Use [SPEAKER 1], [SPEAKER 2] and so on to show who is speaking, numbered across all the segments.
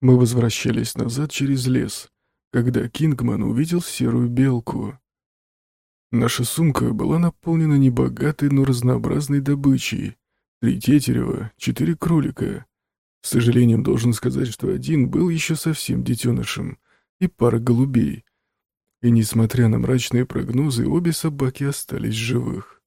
[SPEAKER 1] Мы возвращались назад через лес, когда Кингман увидел серую белку. Наша сумка была наполнена небогатой, но разнообразной добычей. Три тетерева, четыре кролика. С сожалением должен сказать, что один был еще совсем детенышем, и пара голубей. И несмотря на мрачные прогнозы, обе собаки остались живых.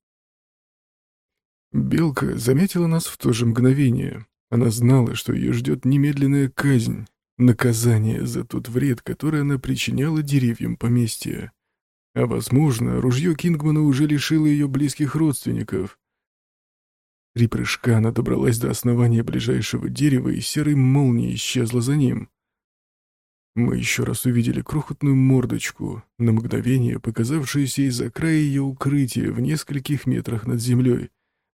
[SPEAKER 1] Белка заметила нас в то же мгновение. Она знала, что ее ждет немедленная казнь, наказание за тот вред, который она причиняла деревьям поместья. А возможно, ружье Кингмана уже лишило ее близких родственников. Три прыжка она добралась до основания ближайшего дерева, и серой молнией исчезла за ним. Мы еще раз увидели крохотную мордочку, на мгновение показавшуюся из-за края ее укрытия в нескольких метрах над землей.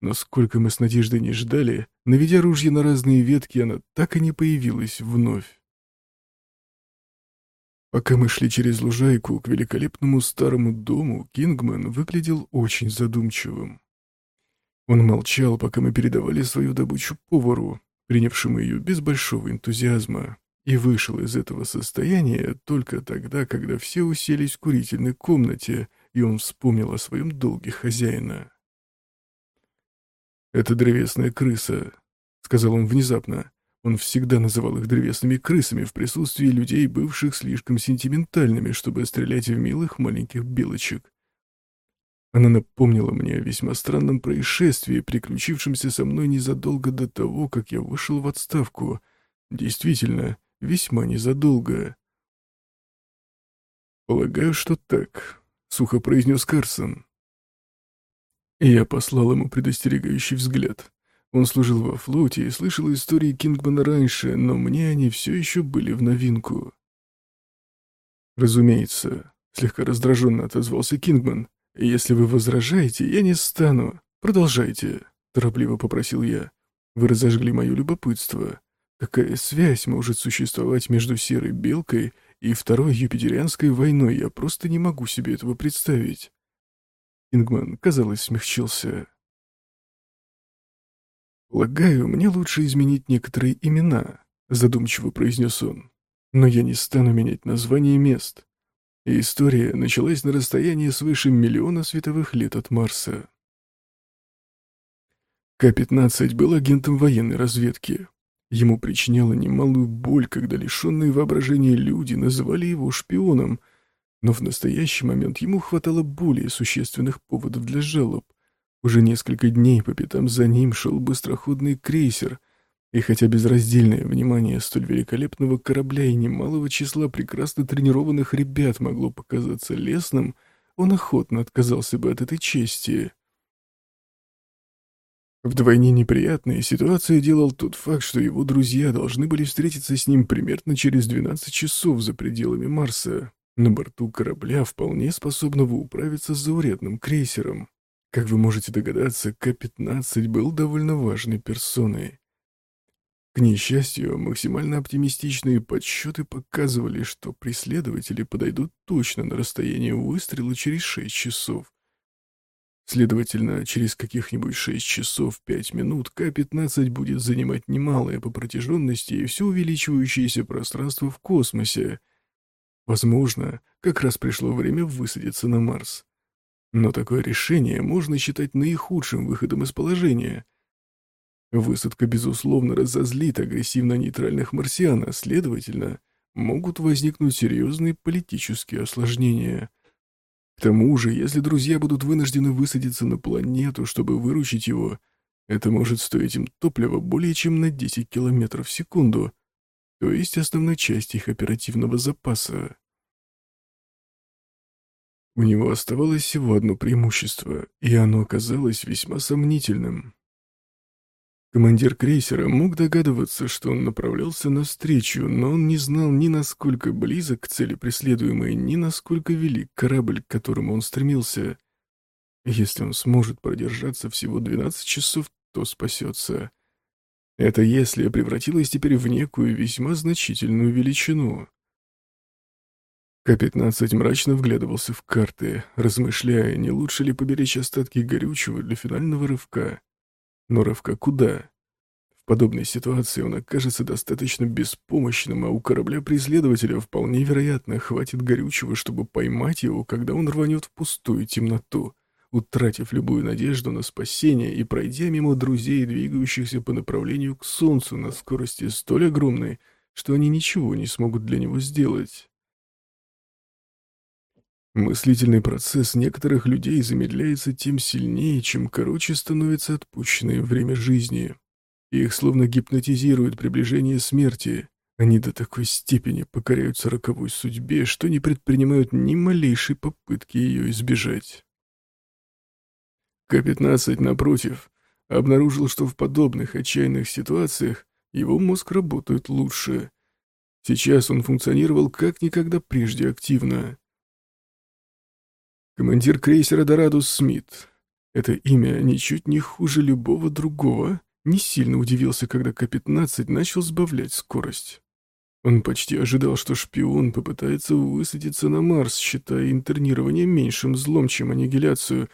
[SPEAKER 1] Но сколько мы с надеждой не ждали, наведя ружье на разные ветки, она так и не появилась вновь. Пока мы шли через лужайку к великолепному старому дому, Кингман выглядел очень задумчивым. Он молчал, пока мы передавали свою добычу повару, принявшему ее без большого энтузиазма, и вышел из этого состояния только тогда, когда все уселись в курительной комнате, и он вспомнил о своем долге хозяина. «Это древесная крыса», — сказал он внезапно. Он всегда называл их древесными крысами в присутствии людей, бывших слишком сентиментальными, чтобы стрелять в милых маленьких белочек. Она напомнила мне о весьма странном происшествии, приключившемся со мной незадолго до того, как я вышел в отставку. Действительно, весьма незадолго. «Полагаю, что так», — сухо произнес Карсон. Я послал ему предостерегающий взгляд. Он служил во флоте и слышал истории Кингмана раньше, но мне они все еще были в новинку. «Разумеется», — слегка раздраженно отозвался Кингман. «Если вы возражаете, я не стану. Продолжайте», — торопливо попросил я. «Вы разожгли мое любопытство. Какая связь может существовать между серой белкой и второй юпитерианской войной? Я просто не могу себе этого представить». Кингман, казалось, смягчился. «Полагаю, мне лучше изменить некоторые имена», — задумчиво произнес он. «Но я не стану менять название мест. История началась на расстоянии свыше миллиона световых лет от Марса. К-15 был агентом военной разведки. Ему причиняло немалую боль, когда лишенные воображения люди называли его шпионом, но в настоящий момент ему хватало более существенных поводов для жалоб. Уже несколько дней по пятам за ним шел быстроходный крейсер — и хотя безраздельное внимание столь великолепного корабля и немалого числа прекрасно тренированных ребят могло показаться лесным, он охотно отказался бы от этой чести. Вдвойне неприятной ситуацию делал тот факт, что его друзья должны были встретиться с ним примерно через 12 часов за пределами Марса, на борту корабля, вполне способного управиться с заурядным крейсером. Как вы можете догадаться, К-15 был довольно важной персоной. К несчастью, максимально оптимистичные подсчеты показывали, что преследователи подойдут точно на расстояние выстрела через 6 часов. Следовательно, через каких-нибудь 6 часов 5 минут К-15 будет занимать немалое по протяженности и все увеличивающееся пространство в космосе. Возможно, как раз пришло время высадиться на Марс. Но такое решение можно считать наихудшим выходом из положения — Высадка, безусловно, разозлит агрессивно-нейтральных марсиан, а, следовательно, могут возникнуть серьезные политические осложнения. К тому же, если друзья будут вынуждены высадиться на планету, чтобы выручить его, это может стоить им топлива более чем на 10 километров в секунду, то есть основной части их оперативного запаса. У него оставалось всего одно преимущество, и оно оказалось весьма сомнительным. Командир крейсера мог догадываться, что он направлялся навстречу, но он не знал ни насколько близок к цели преследуемой, ни насколько велик корабль, к которому он стремился. Если он сможет продержаться всего 12 часов, то спасется. Это если превратилось теперь в некую весьма значительную величину. К-15 мрачно вглядывался в карты, размышляя, не лучше ли поберечь остатки горючего для финального рывка. Но рывка куда? В подобной ситуации он окажется достаточно беспомощным, а у корабля-преследователя вполне вероятно хватит горючего, чтобы поймать его, когда он рванет в пустую темноту, утратив любую надежду на спасение и пройдя мимо друзей, двигающихся по направлению к Солнцу на скорости столь огромной, что они ничего не смогут для него сделать. Мыслительный процесс некоторых людей замедляется тем сильнее, чем короче становится отпущенное время жизни. Их словно гипнотизирует приближение смерти. Они до такой степени покоряются роковой судьбе, что не предпринимают ни малейшей попытки ее избежать. К-15, напротив, обнаружил, что в подобных отчаянных ситуациях его мозг работает лучше. Сейчас он функционировал как никогда прежде активно. Командир крейсера «Дорадус Смит». Это имя ничуть не хуже любого другого, не сильно удивился, когда К-15 начал сбавлять скорость. Он почти ожидал, что шпион попытается высадиться на Марс, считая интернирование меньшим злом, чем аннигиляцию,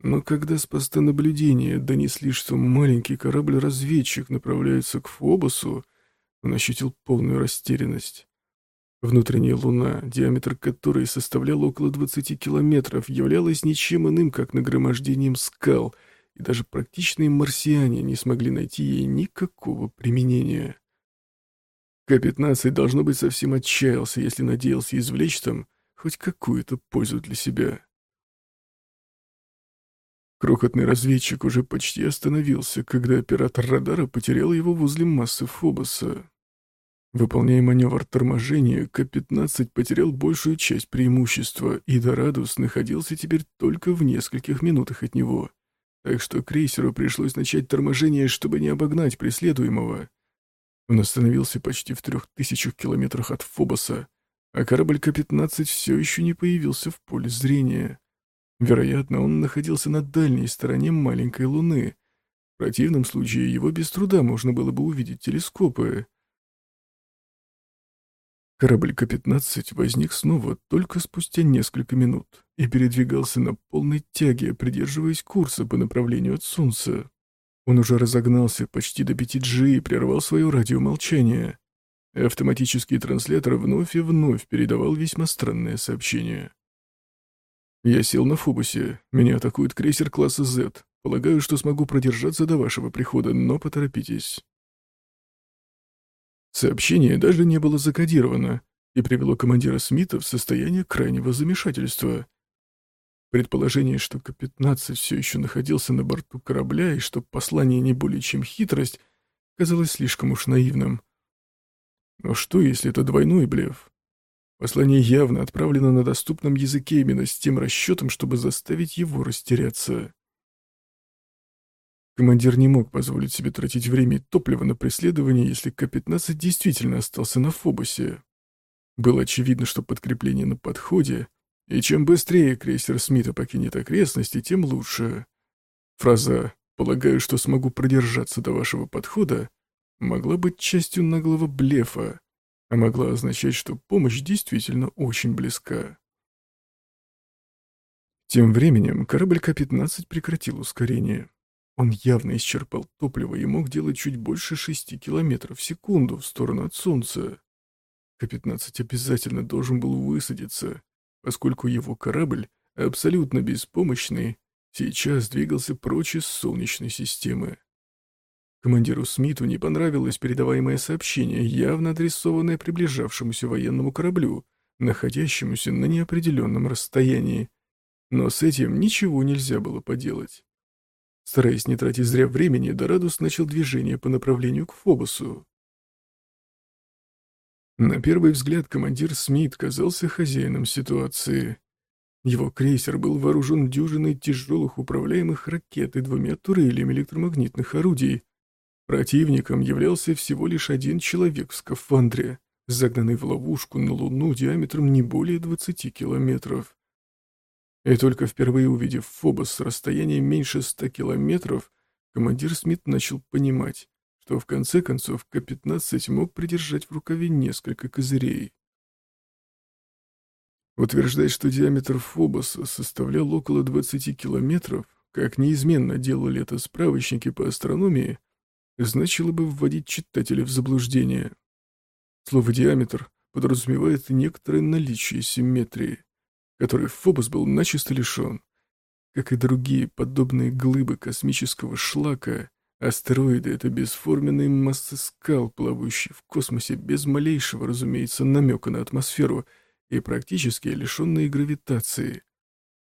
[SPEAKER 1] но когда с поста наблюдения донесли, что маленький корабль-разведчик направляется к Фобосу, он ощутил полную растерянность. Внутренняя луна, диаметр которой составлял около 20 километров, являлась ничем иным, как нагромождением скал — и даже практичные марсиане не смогли найти ей никакого применения. К-15 должно быть совсем отчаялся, если надеялся извлечь там хоть какую-то пользу для себя. Крохотный разведчик уже почти остановился, когда оператор радара потерял его возле массы Фобоса. Выполняя маневр торможения, К-15 потерял большую часть преимущества, и Дорадус находился теперь только в нескольких минутах от него так что крейсеру пришлось начать торможение, чтобы не обогнать преследуемого. Он остановился почти в трех тысячах километрах от Фобоса, а корабль К-15 все еще не появился в поле зрения. Вероятно, он находился на дальней стороне маленькой Луны. В противном случае его без труда можно было бы увидеть телескопы. Корабль К-15 возник снова только спустя несколько минут и передвигался на полной тяге, придерживаясь курса по направлению от Солнца. Он уже разогнался почти до 5G и прервал свое радиомолчание. Автоматический транслятор вновь и вновь передавал весьма странное сообщение. «Я сел на Фобусе. Меня атакует крейсер класса Z. Полагаю, что смогу продержаться до вашего прихода, но поторопитесь». Сообщение даже не было закодировано и привело командира Смита в состояние крайнего замешательства. Предположение, что К-15 все еще находился на борту корабля и что послание не более чем хитрость, казалось слишком уж наивным. Но что, если это двойной блеф? Послание явно отправлено на доступном языке именно с тем расчетом, чтобы заставить его растеряться. Командир не мог позволить себе тратить время и топливо на преследование, если К-15 действительно остался на Фобосе. Было очевидно, что подкрепление на подходе, и чем быстрее крейсер Смита покинет окрестности, тем лучше. Фраза «полагаю, что смогу продержаться до вашего подхода» могла быть частью наглого блефа, а могла означать, что помощь действительно очень близка. Тем временем корабль К-15 прекратил ускорение. Он явно исчерпал топливо и мог делать чуть больше шести километров в секунду в сторону от Солнца. К-15 обязательно должен был высадиться, поскольку его корабль, абсолютно беспомощный, сейчас двигался прочь из Солнечной системы. Командиру Смиту не понравилось передаваемое сообщение, явно адресованное приближавшемуся военному кораблю, находящемуся на неопределенном расстоянии. Но с этим ничего нельзя было поделать. Стараясь не тратить зря времени, Дорадус начал движение по направлению к Фобосу. На первый взгляд командир Смит казался хозяином ситуации. Его крейсер был вооружен дюжиной тяжелых управляемых ракет и двумя турелями электромагнитных орудий. Противником являлся всего лишь один человек в скафандре, загнанный в ловушку на Луну диаметром не более 20 километров. И только впервые увидев Фобос с расстояния меньше ста километров, командир Смит начал понимать, что в конце концов К-15 мог придержать в рукаве несколько козырей. Утверждать, что диаметр Фобоса составлял около 20 километров, как неизменно делали это справочники по астрономии, значило бы вводить читателя в заблуждение. Слово «диаметр» подразумевает некоторое наличие симметрии, которой Фобос был начисто лишен. Как и другие подобные глыбы космического шлака, астероиды — это бесформенные массы скал, плавающие в космосе без малейшего, разумеется, намека на атмосферу и практически лишенные гравитации.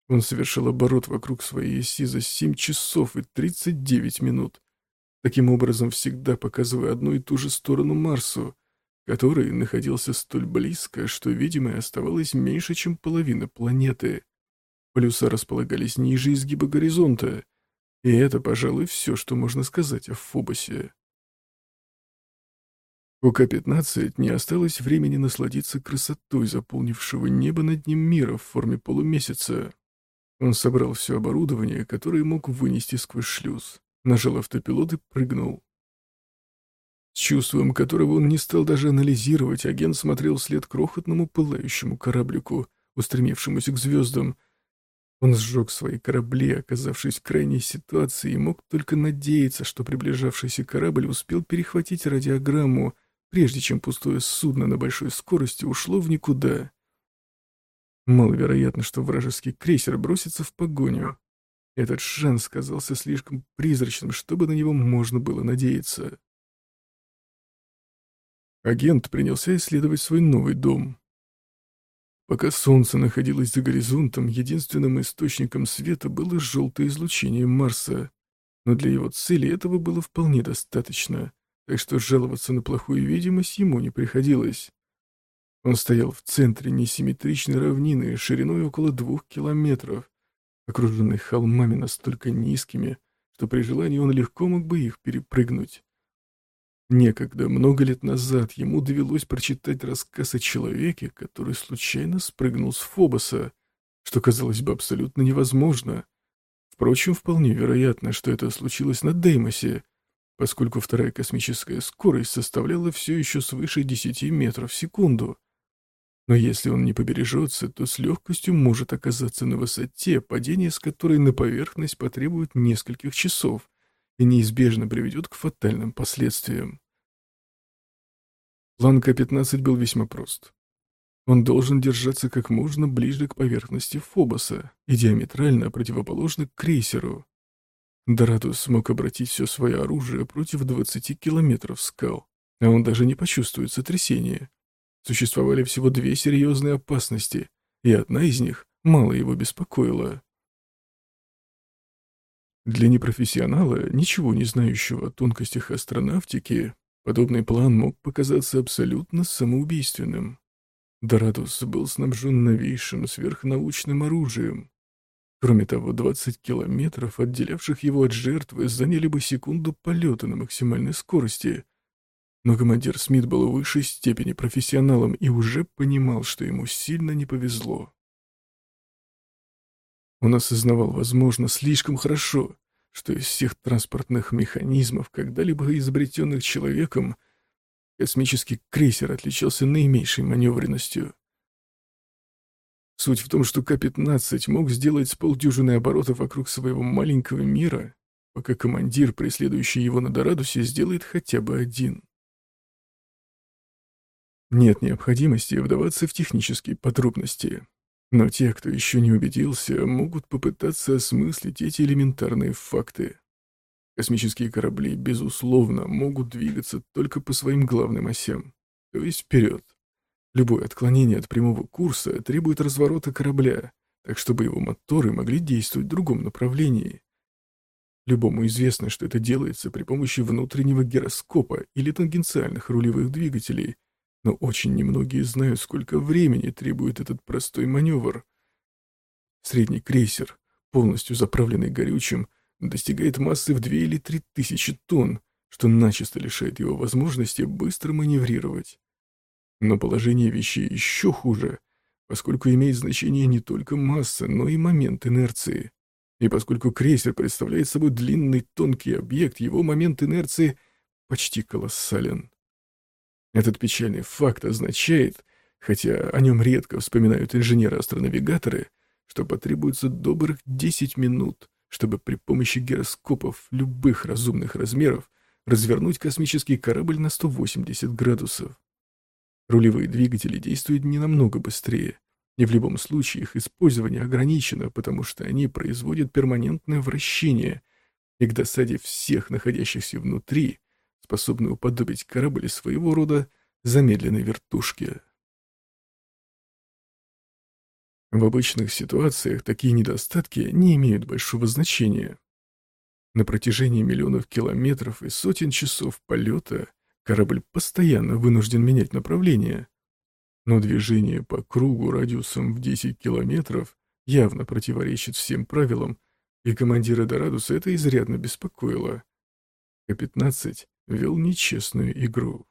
[SPEAKER 1] Он совершил оборот вокруг своей оси за 7 часов и 39 минут, таким образом всегда показывая одну и ту же сторону Марсу, который находился столь близко, что видимое оставалось меньше, чем половина планеты. Полюса располагались ниже изгиба горизонта, и это, пожалуй, все, что можно сказать о Фобосе. У К-15 не осталось времени насладиться красотой заполнившего небо над ним мира в форме полумесяца. Он собрал все оборудование, которое мог вынести сквозь шлюз, нажал автопилот и прыгнул. Чувством которого он не стал даже анализировать, агент смотрел вслед крохотному пылающему кораблику, устремившемуся к звездам. Он сжег свои корабли, оказавшись в крайней ситуации, и мог только надеяться, что приближавшийся корабль успел перехватить радиограмму, прежде чем пустое судно на большой скорости ушло в никуда. Маловероятно, что вражеский крейсер бросится в погоню. Этот шанс казался слишком призрачным, чтобы на него можно было надеяться. Агент принялся исследовать свой новый дом. Пока солнце находилось за горизонтом, единственным источником света было желтое излучение Марса, но для его цели этого было вполне достаточно, так что жаловаться на плохую видимость ему не приходилось. Он стоял в центре несимметричной равнины шириной около двух километров, окруженной холмами настолько низкими, что при желании он легко мог бы их перепрыгнуть. Некогда, много лет назад, ему довелось прочитать рассказ о человеке, который случайно спрыгнул с Фобоса, что казалось бы абсолютно невозможно. Впрочем, вполне вероятно, что это случилось на Деймосе, поскольку вторая космическая скорость составляла все еще свыше 10 метров в секунду. Но если он не побережется, то с легкостью может оказаться на высоте, падение с которой на поверхность потребует нескольких часов и неизбежно приведет к фатальным последствиям. План К-15 был весьма прост. Он должен держаться как можно ближе к поверхности Фобоса и диаметрально противоположно к крейсеру. Дорадус смог обратить все свое оружие против 20 километров скал, а он даже не почувствует сотрясения. Существовали всего две серьезные опасности, и одна из них мало его беспокоила. Для непрофессионала, ничего не знающего о тонкостях астронавтики, подобный план мог показаться абсолютно самоубийственным. Дорадус был снабжен новейшим сверхнаучным оружием. Кроме того, 20 километров, отделявших его от жертвы, заняли бы секунду полета на максимальной скорости. Но командир Смит был в высшей степени профессионалом и уже понимал, что ему сильно не повезло. Он осознавал, возможно, слишком хорошо, что из всех транспортных механизмов, когда-либо изобретенных человеком, космический крейсер отличался наименьшей маневренностью. Суть в том, что К-15 мог сделать с полдюжины оборотов вокруг своего маленького мира, пока командир, преследующий его на Дорадусе, сделает хотя бы один. Нет необходимости вдаваться в технические подробности. Но те, кто еще не убедился, могут попытаться осмыслить эти элементарные факты. Космические корабли, безусловно, могут двигаться только по своим главным осям, то есть вперед. Любое отклонение от прямого курса требует разворота корабля, так чтобы его моторы могли действовать в другом направлении. Любому известно, что это делается при помощи внутреннего гироскопа или тангенциальных рулевых двигателей – но очень немногие знают, сколько времени требует этот простой маневр. Средний крейсер, полностью заправленный горючим, достигает массы в 2 или 3 тысячи тонн, что начисто лишает его возможности быстро маневрировать. Но положение вещей еще хуже, поскольку имеет значение не только масса, но и момент инерции. И поскольку крейсер представляет собой длинный тонкий объект, его момент инерции почти колоссален. Этот печальный факт означает, хотя о нем редко вспоминают инженеры-астронавигаторы, что потребуется добрых 10 минут, чтобы при помощи гироскопов любых разумных размеров развернуть космический корабль на 180 градусов. Рулевые двигатели действуют не намного быстрее, и в любом случае их использование ограничено, потому что они производят перманентное вращение, и к досаде всех находящихся внутри способны уподобить корабль своего рода замедленной вертушке. В обычных ситуациях такие недостатки не имеют большого значения. На протяжении миллионов километров и сотен часов полета корабль постоянно вынужден менять направление. Но движение по кругу радиусом в 10 километров явно противоречит всем правилам, и командира Дорадуса это изрядно беспокоило. К-15 вел нечестную игру.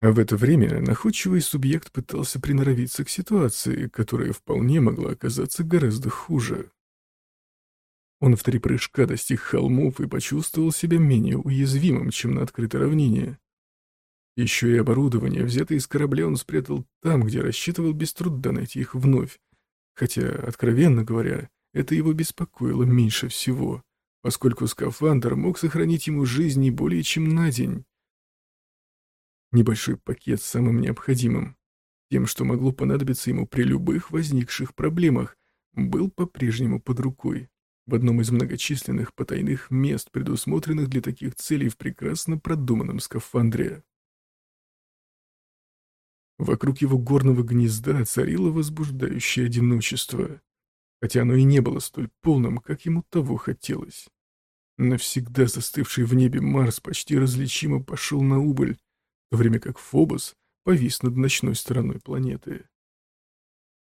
[SPEAKER 1] А в это время находчивый субъект пытался приноровиться к ситуации, которая вполне могла оказаться гораздо хуже. Он в три прыжка достиг холмов и почувствовал себя менее уязвимым, чем на открытой равнине. Еще и оборудование, взятое из корабля, он спрятал там, где рассчитывал без труда найти их вновь. Хотя, откровенно говоря, это его беспокоило меньше всего, поскольку скафандр мог сохранить ему жизнь не более чем на день. Небольшой пакет с самым необходимым, тем, что могло понадобиться ему при любых возникших проблемах, был по-прежнему под рукой, в одном из многочисленных потайных мест, предусмотренных для таких целей в прекрасно продуманном скафандре. Вокруг его горного гнезда царило возбуждающее одиночество, хотя оно и не было столь полным, как ему того хотелось. Навсегда застывший в небе Марс почти различимо пошел на убыль, в то время как Фобос повис над ночной стороной планеты.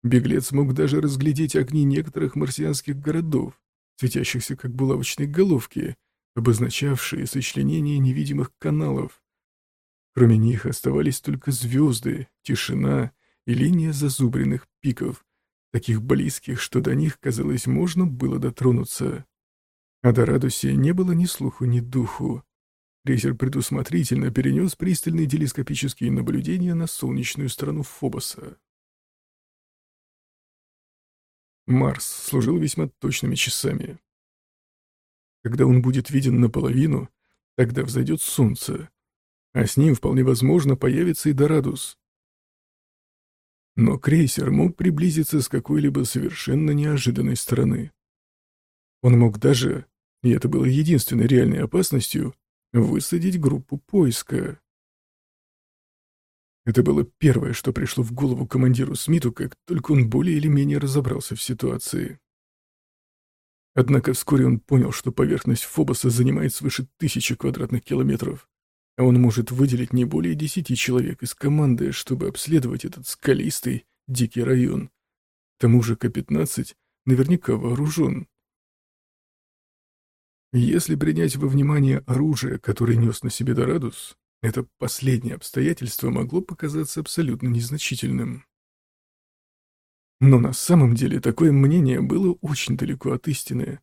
[SPEAKER 1] Беглец мог даже разглядеть огни некоторых марсианских городов, светящихся как булавочные головки, обозначавшие сочленение невидимых каналов. Кроме них оставались только звезды, тишина и линия зазубренных пиков, таких близких, что до них, казалось, можно было дотронуться. А до Радусе не было ни слуху, ни духу. Крейсер предусмотрительно перенес пристальные телескопические наблюдения на солнечную сторону Фобоса. Марс служил весьма точными часами. Когда он будет виден наполовину, тогда взойдет солнце, а с ним вполне возможно появится и Дорадус. Но крейсер мог приблизиться с какой-либо совершенно неожиданной стороны. Он мог даже, и это было единственной реальной опасностью, высадить группу поиска. Это было первое, что пришло в голову командиру Смиту, как только он более или менее разобрался в ситуации. Однако вскоре он понял, что поверхность Фобоса занимает свыше тысячи квадратных километров, он может выделить не более десяти человек из команды, чтобы обследовать этот скалистый, дикий район. К тому же К-15 наверняка вооружен. Если принять во внимание оружие, которое нес на себе Дорадус, это последнее обстоятельство могло показаться абсолютно незначительным. Но на самом деле такое мнение было очень далеко от истины.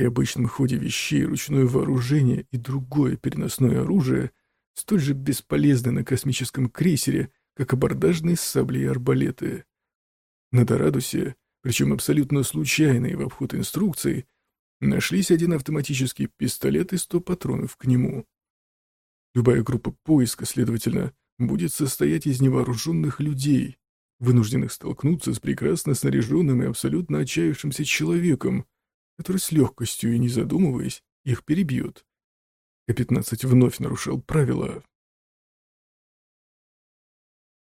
[SPEAKER 1] При обычном ходе вещей ручное вооружение и другое переносное оружие столь же бесполезны на космическом крейсере, как абордажные сабли и арбалеты. На Дорадусе, причем абсолютно случайные в обход инструкций, Нашлись один автоматический пистолет и сто патронов к нему. Любая группа поиска, следовательно, будет состоять из невооруженных людей, вынужденных столкнуться с прекрасно снаряженным и абсолютно отчаявшимся человеком, который с легкостью и не задумываясь их перебьет. К-15 вновь нарушал правила.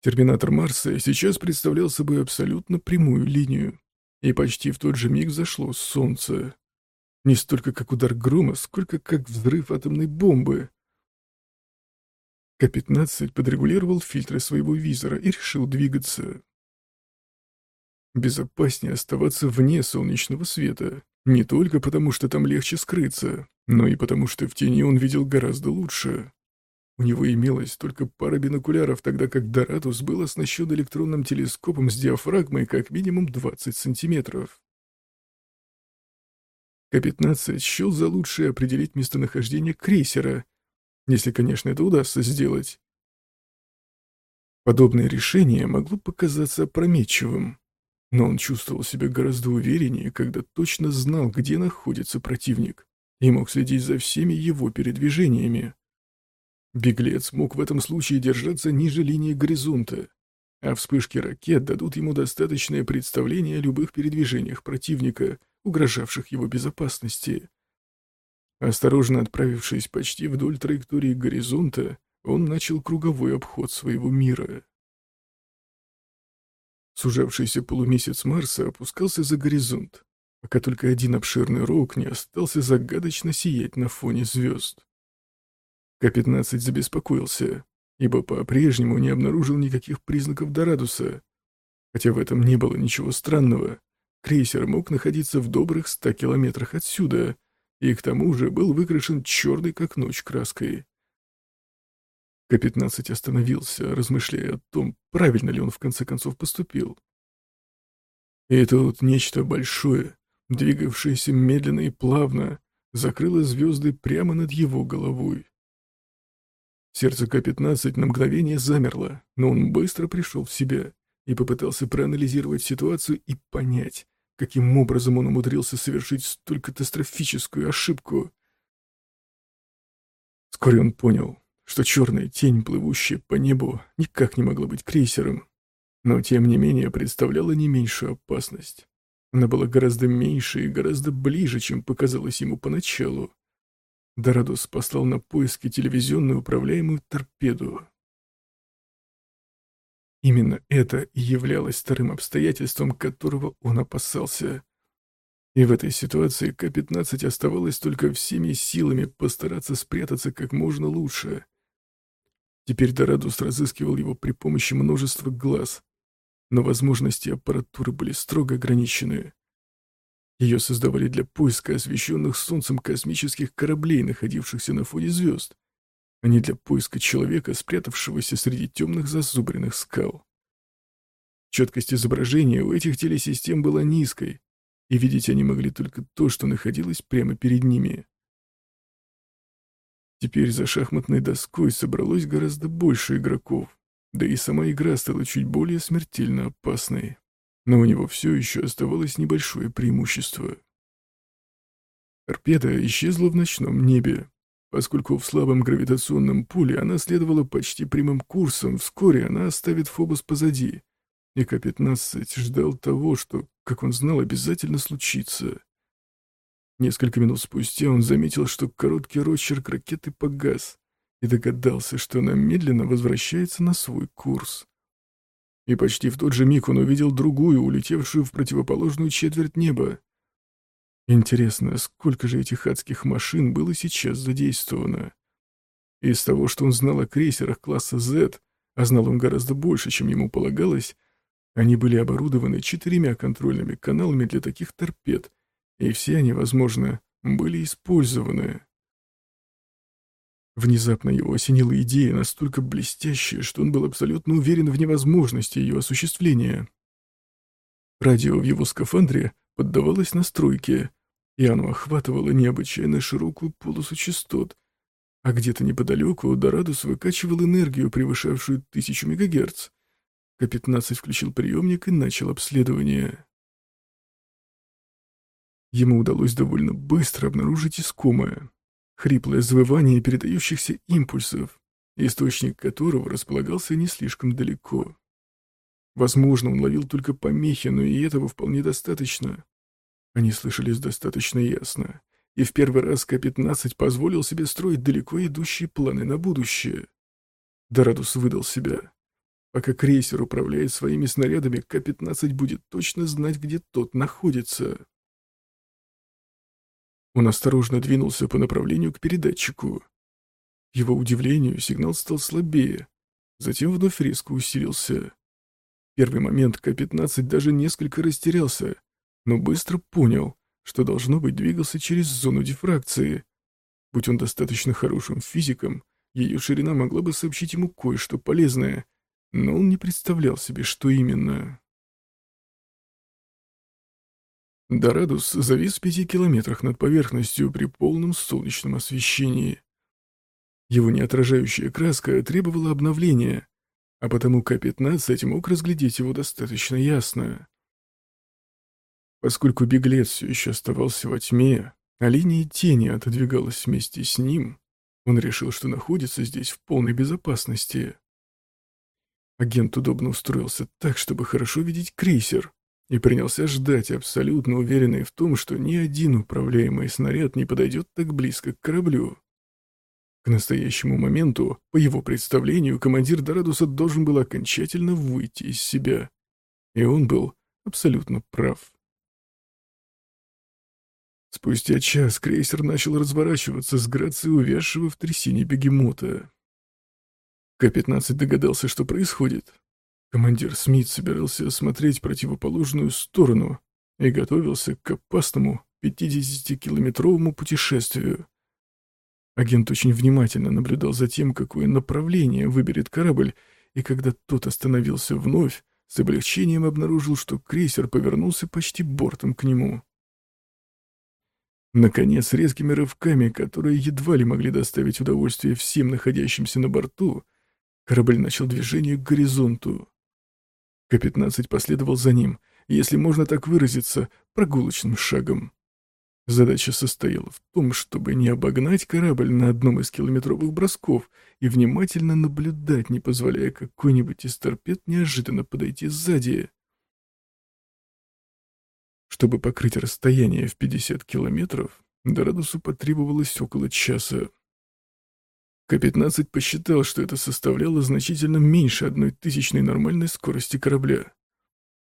[SPEAKER 1] Терминатор Марса сейчас представлял собой абсолютно прямую линию, и почти в тот же миг зашло солнце. Не столько как удар грома, сколько как взрыв атомной бомбы. К-15 подрегулировал фильтры своего визора и решил двигаться. Безопаснее оставаться вне солнечного света. Не только потому, что там легче скрыться, но и потому, что в тени он видел гораздо лучше. У него имелось только пара бинокуляров, тогда как Доратус был оснащен электронным телескопом с диафрагмой как минимум 20 сантиметров. К-15 счел за лучшее определить местонахождение крейсера, если, конечно, это удастся сделать. Подобное решение могло показаться опрометчивым, но он чувствовал себя гораздо увереннее, когда точно знал, где находится противник. и мог следить за всеми его передвижениями. Беглец мог в этом случае держаться ниже линии горизонта, а вспышки ракет дадут ему достаточное представление о любых передвижениях противника, угрожавших его безопасности. Осторожно отправившись почти вдоль траектории горизонта, он начал круговой обход своего мира. Сужавшийся полумесяц Марса опускался за горизонт, пока только один обширный рог не остался загадочно сиять на фоне звезд. К-15 забеспокоился, ибо по-прежнему не обнаружил никаких признаков Дорадуса. Хотя в этом не было ничего странного. Крейсер мог находиться в добрых ста километрах отсюда, и к тому же был выкрашен черной как ночь краской. К-15 остановился, размышляя о том, правильно ли он в конце концов поступил. И тут нечто большое, двигавшееся медленно и плавно, закрыло звезды прямо над его головой. Сердце К-15 на мгновение замерло, но он быстро пришел в себя и попытался проанализировать ситуацию и понять, каким образом он умудрился совершить столь катастрофическую ошибку. Вскоре он понял, что черная тень, плывущая по небу, никак не могла быть крейсером, но тем не менее представляла не меньшую опасность. Она была гораздо меньше и гораздо ближе, чем показалось ему поначалу. Дорадус послал на поиски телевизионную управляемую торпеду. Именно это и являлось вторым обстоятельством, которого он опасался. И в этой ситуации К-15 оставалось только всеми силами постараться спрятаться как можно лучше. Теперь Дорадус разыскивал его при помощи множества глаз, но возможности аппаратуры были строго ограничены. Ее создавали для поиска освещенных солнцем космических кораблей, находившихся на фоне звезд, а не для поиска человека, спрятавшегося среди темных зазубренных скал. Четкость изображения у этих телесистем была низкой, и видеть они могли только то, что находилось прямо перед ними. Теперь за шахматной доской собралось гораздо больше игроков, да и сама игра стала чуть более смертельно опасной но у него все еще оставалось небольшое преимущество. Торпеда исчезла в ночном небе. Поскольку в слабом гравитационном поле она следовала почти прямым курсом, вскоре она оставит Фобос позади, и К-15 ждал того, что, как он знал, обязательно случится. Несколько минут спустя он заметил, что короткий росчерк ракеты погас, и догадался, что она медленно возвращается на свой курс. И почти в тот же миг он увидел другую, улетевшую в противоположную четверть неба. Интересно, сколько же этих адских машин было сейчас задействовано? Из того, что он знал о крейсерах класса Z, а знал он гораздо больше, чем ему полагалось, они были оборудованы четырьмя контрольными каналами для таких торпед, и все они, возможно, были использованы. Внезапно его осенила идея настолько блестящая, что он был абсолютно уверен в невозможности ее осуществления. Радио в его скафандре поддавалось настройке, и оно охватывало необычайно широкую полосу частот, а где-то неподалеку Дорадус выкачивал энергию, превышавшую тысячу мегагерц. К-15 включил приемник и начал обследование. Ему удалось довольно быстро обнаружить искомое. Хриплое завывание передающихся импульсов, источник которого располагался не слишком далеко. Возможно, он ловил только помехи, но и этого вполне достаточно. Они слышались достаточно ясно, и в первый раз К-15 позволил себе строить далеко идущие планы на будущее. Дорадус выдал себя. Пока крейсер управляет своими снарядами, К-15 будет точно знать, где тот находится. Он осторожно двинулся по направлению к передатчику. Его удивлению, сигнал стал слабее, затем вновь резко усилился. В первый момент К-15 даже несколько растерялся, но быстро понял, что должно быть двигался через зону дифракции. Будь он достаточно хорошим физиком, ее ширина могла бы сообщить ему кое-что полезное, но он не представлял себе, что именно. Дорадус завис в пяти километрах над поверхностью при полном солнечном освещении. Его неотражающая краска требовала обновления, а потому К-15 мог разглядеть его достаточно ясно. Поскольку беглец все еще оставался во тьме, а линия тени отодвигалась вместе с ним, он решил, что находится здесь в полной безопасности. Агент удобно устроился так, чтобы хорошо видеть крейсер, и принялся ждать, абсолютно уверенный в том, что ни один управляемый снаряд не подойдет так близко к кораблю. К настоящему моменту, по его представлению, командир Дорадуса должен был окончательно выйти из себя. И он был абсолютно прав. Спустя час крейсер начал разворачиваться с грацией увязшего в трясине бегемота. К-15 догадался, что происходит. Командир Смит собирался осмотреть противоположную сторону и готовился к опасному 50-километровому путешествию. Агент очень внимательно наблюдал за тем, какое направление выберет корабль, и когда тот остановился вновь, с облегчением обнаружил, что крейсер повернулся почти бортом к нему. Наконец, резкими рывками, которые едва ли могли доставить удовольствие всем находящимся на борту, корабль начал движение к горизонту. К-15 последовал за ним, если можно так выразиться, прогулочным шагом. Задача состояла в том, чтобы не обогнать корабль на одном из километровых бросков и внимательно наблюдать, не позволяя какой-нибудь из торпед неожиданно подойти сзади. Чтобы покрыть расстояние в 50 километров, Дорадусу потребовалось около часа. К-15 посчитал, что это составляло значительно меньше одной тысячной нормальной скорости корабля.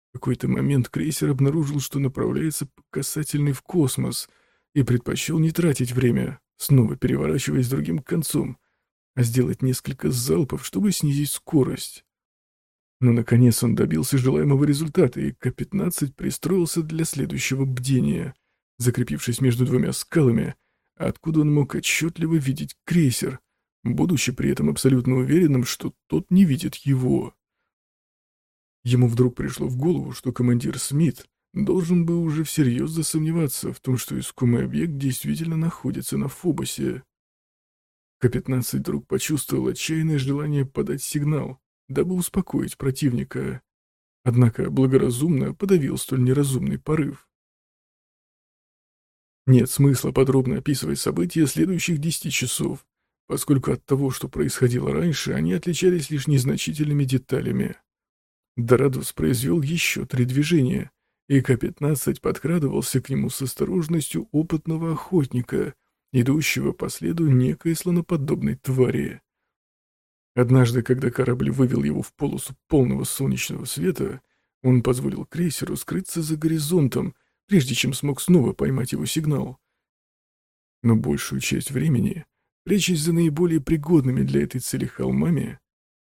[SPEAKER 1] В какой-то момент крейсер обнаружил, что направляется по касательной в космос, и предпочел не тратить время, снова переворачиваясь другим концом, а сделать несколько залпов, чтобы снизить скорость. Но, наконец, он добился желаемого результата, и К-15 пристроился для следующего бдения, закрепившись между двумя скалами, откуда он мог отчетливо видеть крейсер, будучи при этом абсолютно уверенным, что тот не видит его. Ему вдруг пришло в голову, что командир Смит должен был уже всерьез засомневаться в том, что искомый объект действительно находится на Фобосе. К-15 вдруг почувствовал отчаянное желание подать сигнал, дабы успокоить противника. Однако благоразумно подавил столь неразумный порыв. Нет смысла подробно описывать события следующих десяти часов, поскольку от того, что происходило раньше, они отличались лишь незначительными деталями. Дорадус произвел еще три движения, и К-15 подкрадывался к нему с осторожностью опытного охотника, идущего по следу некой слоноподобной твари. Однажды, когда корабль вывел его в полосу полного солнечного света, он позволил крейсеру скрыться за горизонтом, прежде чем смог снова поймать его сигнал. Но большую часть времени, прячась за наиболее пригодными для этой цели холмами,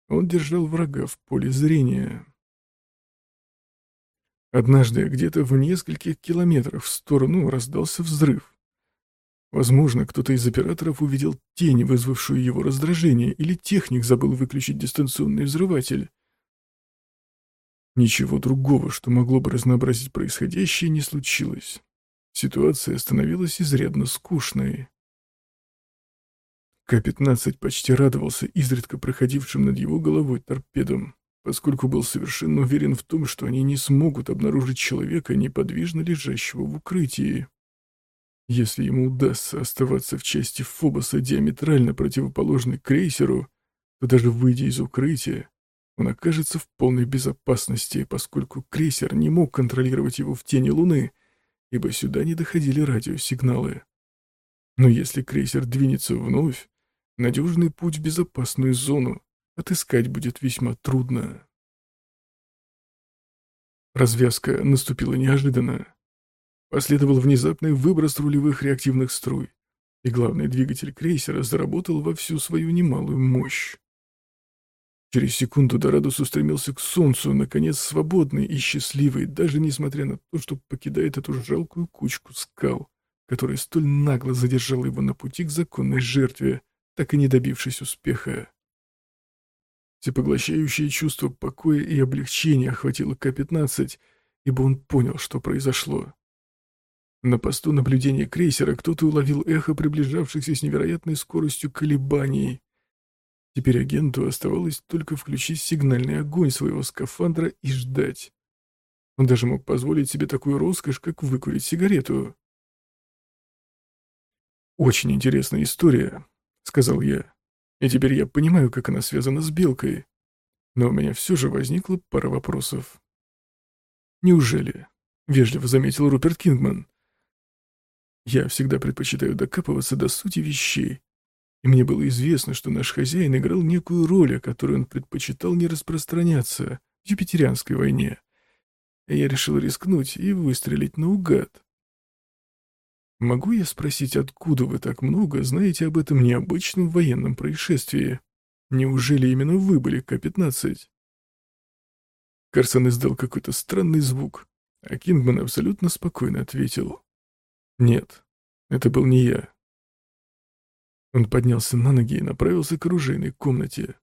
[SPEAKER 1] он держал врага в поле зрения. Однажды где-то в нескольких километрах в сторону раздался взрыв. Возможно, кто-то из операторов увидел тень, вызвавшую его раздражение, или техник забыл выключить дистанционный взрыватель. Ничего другого, что могло бы разнообразить происходящее, не случилось. Ситуация становилась изрядно скучной. К-15 почти радовался изредка проходившим над его головой торпедам, поскольку был совершенно уверен в том, что они не смогут обнаружить человека, неподвижно лежащего в укрытии. Если ему удастся оставаться в части Фобоса диаметрально противоположной крейсеру, то даже выйдя из укрытия, он окажется в полной безопасности, поскольку крейсер не мог контролировать его в тени Луны, ибо сюда не доходили радиосигналы. Но если крейсер двинется вновь, надежный путь в безопасную зону отыскать будет весьма трудно. Развязка наступила неожиданно. Последовал внезапный выброс рулевых реактивных струй, и главный двигатель крейсера заработал во всю свою немалую мощь. Через секунду Дорадус устремился к солнцу, наконец свободный и счастливый, даже несмотря на то, что покидает эту жалкую кучку скал, которая столь нагло задержала его на пути к законной жертве, так и не добившись успеха. Всепоглощающее чувство покоя и облегчения охватило К-15, ибо он понял, что произошло. На посту наблюдения крейсера кто-то уловил эхо приближавшихся с невероятной скоростью колебаний. Теперь агенту оставалось только включить сигнальный огонь своего скафандра и ждать. Он даже мог позволить себе такую роскошь, как выкурить сигарету. «Очень интересная история», — сказал я. «И теперь я понимаю, как она связана с Белкой. Но у меня все же возникла пара вопросов». «Неужели?» — вежливо заметил Руперт Кингман. «Я всегда предпочитаю докапываться до сути вещей, и мне было известно, что наш хозяин играл некую роль, о которой он предпочитал не распространяться в Юпитерианской войне. Я решил рискнуть и выстрелить наугад. Могу я спросить, откуда вы так много знаете об этом необычном военном происшествии? Неужели именно вы были К-15? Карсон издал какой-то странный звук, а Кингман абсолютно спокойно ответил. Нет, это был не я. Он поднялся на ноги и направился к оружейной комнате.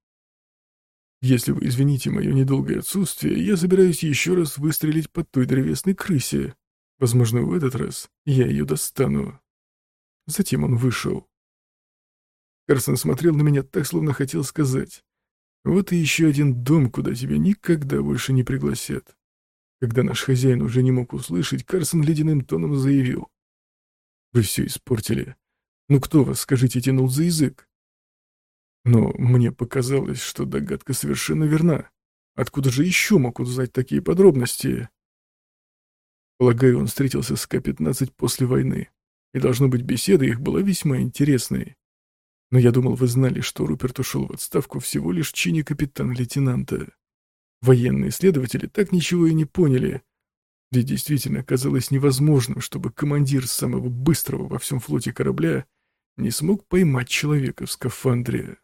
[SPEAKER 1] «Если вы извините мое недолгое отсутствие, я собираюсь еще раз выстрелить под той древесной крысе. Возможно, в этот раз я ее достану». Затем он вышел. Карсон смотрел на меня так, словно хотел сказать. «Вот и еще один дом, куда тебя никогда больше не пригласят». Когда наш хозяин уже не мог услышать, Карсон ледяным тоном заявил. «Вы все испортили. Ну кто вас, скажите, тянул за язык? Но мне показалось, что догадка совершенно верна. Откуда же еще мог узнать такие подробности? Полагаю, он встретился с К-15 после войны, и, должно быть, беседа их была весьма интересной. Но я думал, вы знали, что Руперт ушел в отставку всего лишь в чине капитан-лейтенанта. Военные следователи так ничего и не поняли, ведь действительно казалось невозможным, чтобы командир самого быстрого во всем флоте корабля не смог поймать человека в скафандре.